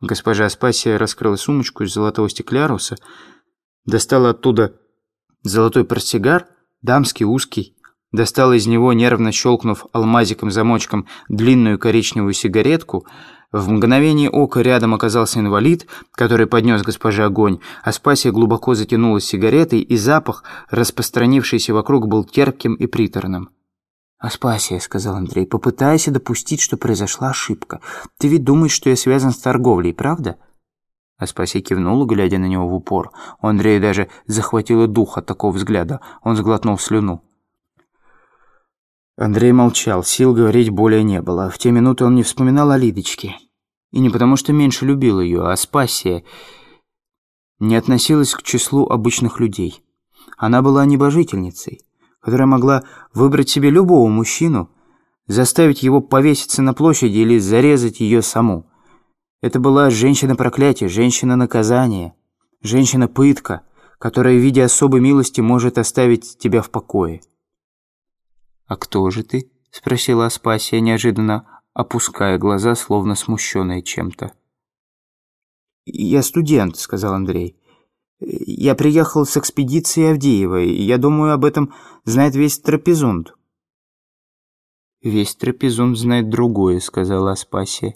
Госпожа Аспасия раскрыла сумочку из золотого стекляруса, достала оттуда золотой портсигар, дамский, узкий, достала из него, нервно щелкнув алмазиком-замочком, длинную коричневую сигаретку. В мгновение ока рядом оказался инвалид, который поднес госпоже огонь. Аспасия глубоко затянулась сигаретой, и запах, распространившийся вокруг, был терпким и приторным. «Аспасия», — сказал Андрей, — «попытайся допустить, что произошла ошибка. Ты ведь думаешь, что я связан с торговлей, правда?» Аспасия кивнула, глядя на него в упор. У Андрея даже захватило дух от такого взгляда. Он сглотнул слюну. Андрей молчал, сил говорить более не было. В те минуты он не вспоминал о Лидочке. И не потому, что меньше любил ее, а Аспасия не относилась к числу обычных людей. Она была небожительницей которая могла выбрать себе любого мужчину, заставить его повеситься на площади или зарезать ее саму. Это была женщина-проклятие, женщина-наказание, женщина-пытка, которая в виде особой милости может оставить тебя в покое. «А кто же ты?» — спросила Аспасия, неожиданно опуская глаза, словно смущенная чем-то. «Я студент», — сказал Андрей. Я приехал с экспедиции Авдеевой, я думаю, об этом знает весь Трапезунд». «Весь Трапезунд знает другое», — сказала Аспасия.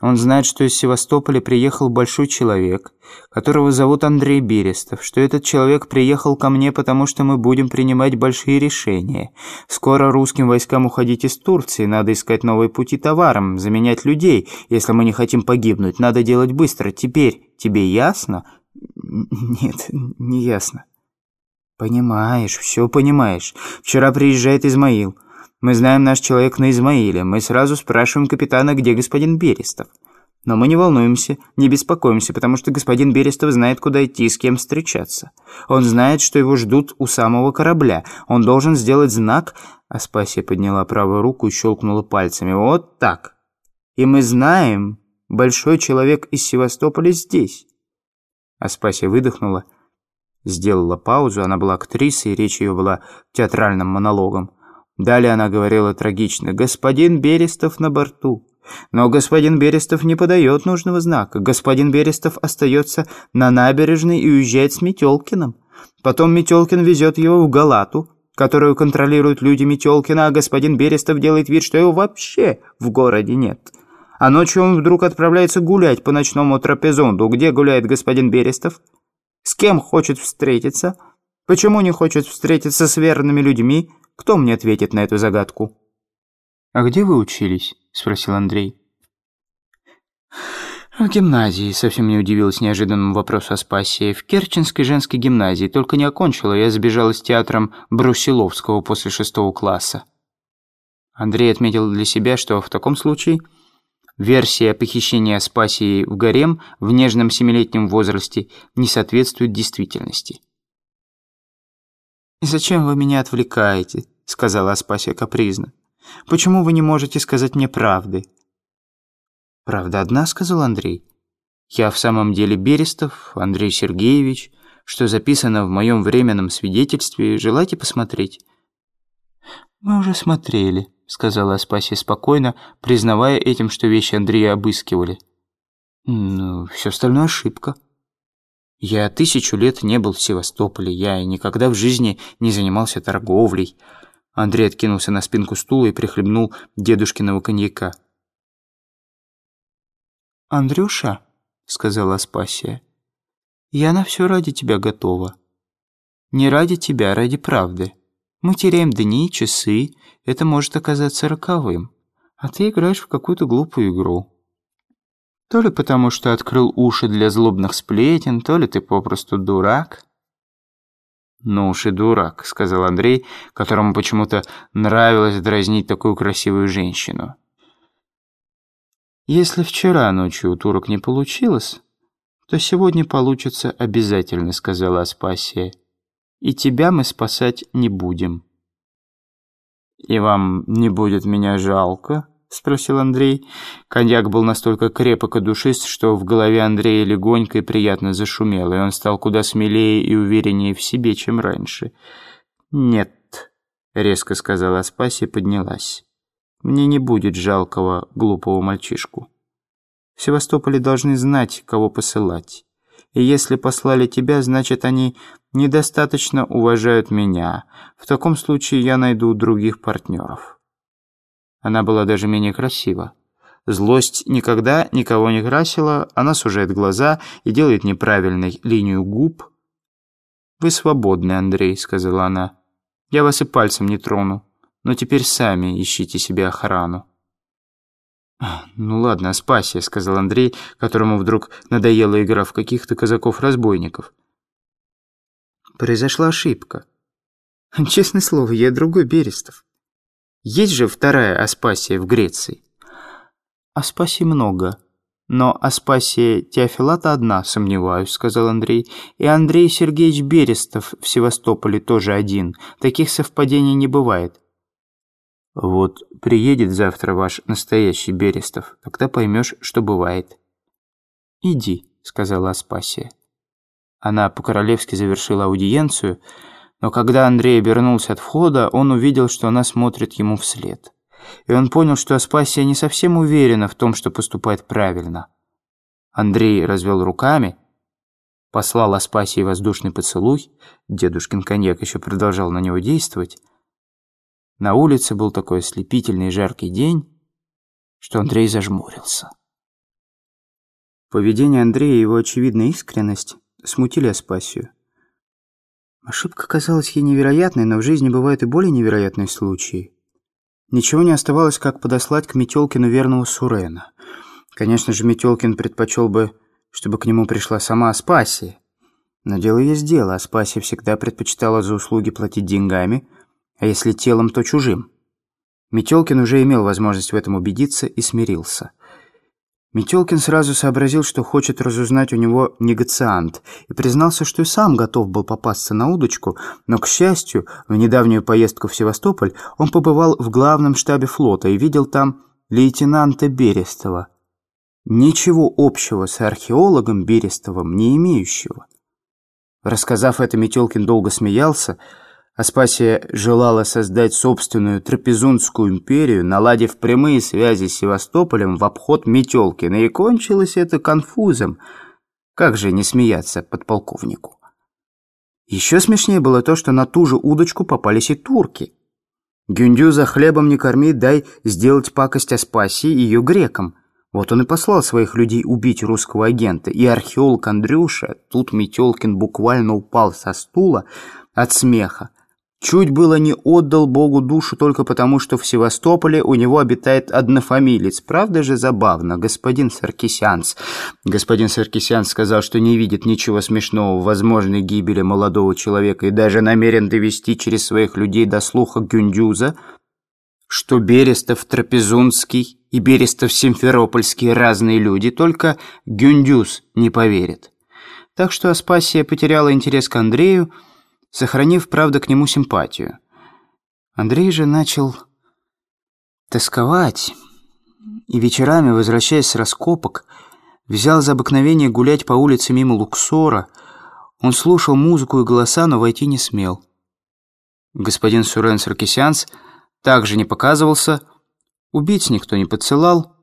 Он знает, что из Севастополя приехал большой человек, которого зовут Андрей Берестов, что этот человек приехал ко мне, потому что мы будем принимать большие решения. Скоро русским войскам уходить из Турции, надо искать новые пути товарам, заменять людей. Если мы не хотим погибнуть, надо делать быстро. Теперь тебе ясно?» «Нет, не ясно». «Понимаешь, все понимаешь. Вчера приезжает Измаил. Мы знаем наш человек на Измаиле. Мы сразу спрашиваем капитана, где господин Берестов. Но мы не волнуемся, не беспокоимся, потому что господин Берестов знает, куда идти и с кем встречаться. Он знает, что его ждут у самого корабля. Он должен сделать знак...» Аспасия подняла правую руку и щелкнула пальцами. «Вот так. И мы знаем, большой человек из Севастополя здесь». Аспасия выдохнула, сделала паузу. Она была актрисой, речь ее была театральным монологом. Далее она говорила трагично. «Господин Берестов на борту». Но господин Берестов не подает нужного знака. Господин Берестов остается на набережной и уезжает с Метелкиным. Потом Метелкин везет его в Галату, которую контролируют люди Метелкина, а господин Берестов делает вид, что его вообще в городе нет. А ночью он вдруг отправляется гулять по ночному трапезунду. Где гуляет господин Берестов? С кем хочет встретиться? Почему не хочет встретиться с верными людьми? Кто мне ответит на эту загадку?» «А где вы учились?» – спросил Андрей. «В гимназии», – совсем не удивилась неожиданному вопросу Аспасия. «В Керченской женской гимназии. Только не окончила, я сбежала с театром Брусиловского после шестого класса». Андрей отметил для себя, что в таком случае Версия о похищении Аспасии в гарем в нежном семилетнем возрасте не соответствует действительности. «И зачем вы меня отвлекаете?» — сказала Аспасия капризно. «Почему вы не можете сказать мне правды?» «Правда одна», — сказал Андрей. «Я в самом деле Берестов, Андрей Сергеевич, что записано в моем временном свидетельстве. Желаете посмотреть?» «Мы уже смотрели», сказала Аспасия спокойно, признавая этим, что вещи Андрея обыскивали. «Ну, все остальное ошибка. Я тысячу лет не был в Севастополе, я никогда в жизни не занимался торговлей». Андрей откинулся на спинку стула и прихлебнул дедушкиного коньяка. «Андрюша», — сказала Аспасия, — «я на все ради тебя готова. Не ради тебя, а ради правды». Мы теряем дни, часы, это может оказаться роковым. А ты играешь в какую-то глупую игру. То ли потому, что открыл уши для злобных сплетен, то ли ты попросту дурак. «Ну уж и дурак», — сказал Андрей, которому почему-то нравилось дразнить такую красивую женщину. «Если вчера ночью у турок не получилось, то сегодня получится обязательно», — сказала Аспасия и тебя мы спасать не будем». «И вам не будет меня жалко?» — спросил Андрей. Коньяк был настолько крепок и душист, что в голове Андрея легонько и приятно зашумело, и он стал куда смелее и увереннее в себе, чем раньше. «Нет», — резко сказала Аспасия и поднялась. «Мне не будет жалкого глупого мальчишку». В Севастополе должны знать, кого посылать. И если послали тебя, значит, они недостаточно уважают меня. В таком случае я найду других партнеров». Она была даже менее красива. Злость никогда никого не красила, она сужает глаза и делает неправильной линию губ. «Вы свободны, Андрей», — сказала она. «Я вас и пальцем не трону, но теперь сами ищите себе охрану». «Ну ладно, Аспасия», — сказал Андрей, которому вдруг надоела игра в каких-то казаков-разбойников. «Произошла ошибка. Честное слово, я другой Берестов. Есть же вторая Аспасия в Греции». «Аспасий много, но Аспасия Теофилата одна, сомневаюсь», — сказал Андрей. «И Андрей Сергеевич Берестов в Севастополе тоже один. Таких совпадений не бывает». «Вот приедет завтра ваш настоящий Берестов, тогда поймешь, что бывает». «Иди», — сказала Аспасия. Она по-королевски завершила аудиенцию, но когда Андрей обернулся от входа, он увидел, что она смотрит ему вслед и он понял, что Аспасия не совсем уверена в том, что поступает правильно. Андрей развел руками, послал Аспасии воздушный поцелуй, дедушкин коньяк еще продолжал на него действовать. На улице был такой ослепительный жаркий день, что Андрей зажмурился. Поведение Андрея и его очевидная искренность смутили Аспасию. Ошибка казалась ей невероятной, но в жизни бывают и более невероятные случаи. Ничего не оставалось, как подослать к Метелкину верного Сурена. Конечно же, Метелкин предпочел бы, чтобы к нему пришла сама Аспасия. Но дело есть дело. Аспасия всегда предпочитала за услуги платить деньгами, а если телом, то чужим. Метелкин уже имел возможность в этом убедиться и смирился. Метелкин сразу сообразил, что хочет разузнать у него негациант, и признался, что и сам готов был попасться на удочку, но, к счастью, в недавнюю поездку в Севастополь он побывал в главном штабе флота и видел там лейтенанта Берестова, ничего общего с археологом Берестовым не имеющего. Рассказав это, Метелкин долго смеялся, Аспасия желала создать собственную трапезунскую империю, наладив прямые связи с Севастополем в обход Метелкина, и кончилось это конфузом. Как же не смеяться подполковнику? Еще смешнее было то, что на ту же удочку попались и турки. Гюндю за хлебом не корми, дай сделать пакость Аспасии ее грекам. Вот он и послал своих людей убить русского агента, и археолог Андрюша, тут Метелкин буквально упал со стула от смеха, Чуть было не отдал Богу душу только потому, что в Севастополе у него обитает однофамилец. Правда же забавно, господин Саркисянц. Господин Саркисянц сказал, что не видит ничего смешного в возможной гибели молодого человека и даже намерен довести через своих людей до слуха Гюндюза, что Берестов Трапезунский и Берестов Симферопольский разные люди, только Гюндюз не поверит. Так что Аспасия потеряла интерес к Андрею, сохранив, правда, к нему симпатию. Андрей же начал тосковать, и вечерами, возвращаясь с раскопок, взял за обыкновение гулять по улице мимо Луксора. Он слушал музыку и голоса, но войти не смел. Господин Сурен Саркисянс также не показывался, убийц никто не подсылал.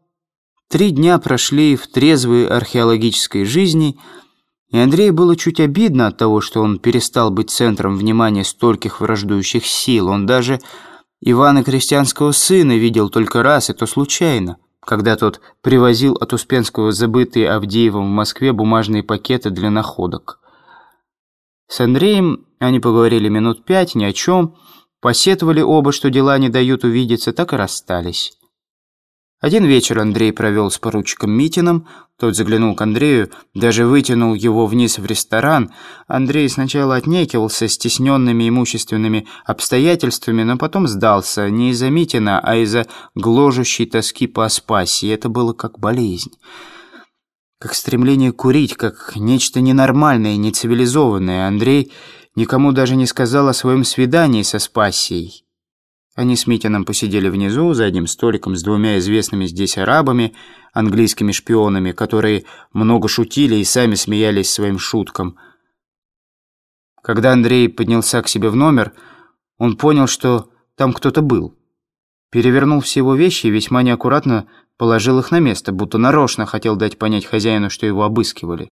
Три дня прошли в трезвой археологической жизни – и Андрею было чуть обидно от того, что он перестал быть центром внимания стольких враждующих сил. Он даже Ивана Крестьянского сына видел только раз, и то случайно, когда тот привозил от Успенского забытые Авдеевым в Москве бумажные пакеты для находок. С Андреем они поговорили минут пять, ни о чем, посетовали оба, что дела не дают увидеться, так и расстались. Один вечер Андрей провел с поручиком Митиным, тот заглянул к Андрею, даже вытянул его вниз в ресторан. Андрей сначала отнекивался стесненными имущественными обстоятельствами, но потом сдался не из-за Митина, а из-за гложущей тоски по Аспасии. Это было как болезнь. Как стремление курить, как нечто ненормальное, нецивилизованное. Андрей никому даже не сказал о своем свидании со Аспасией. Они с Митином посидели внизу, за одним столиком с двумя известными здесь арабами, английскими шпионами, которые много шутили и сами смеялись своим шуткам. Когда Андрей поднялся к себе в номер, он понял, что там кто-то был. Перевернул все его вещи и весьма неаккуратно положил их на место, будто нарочно хотел дать понять хозяину, что его обыскивали.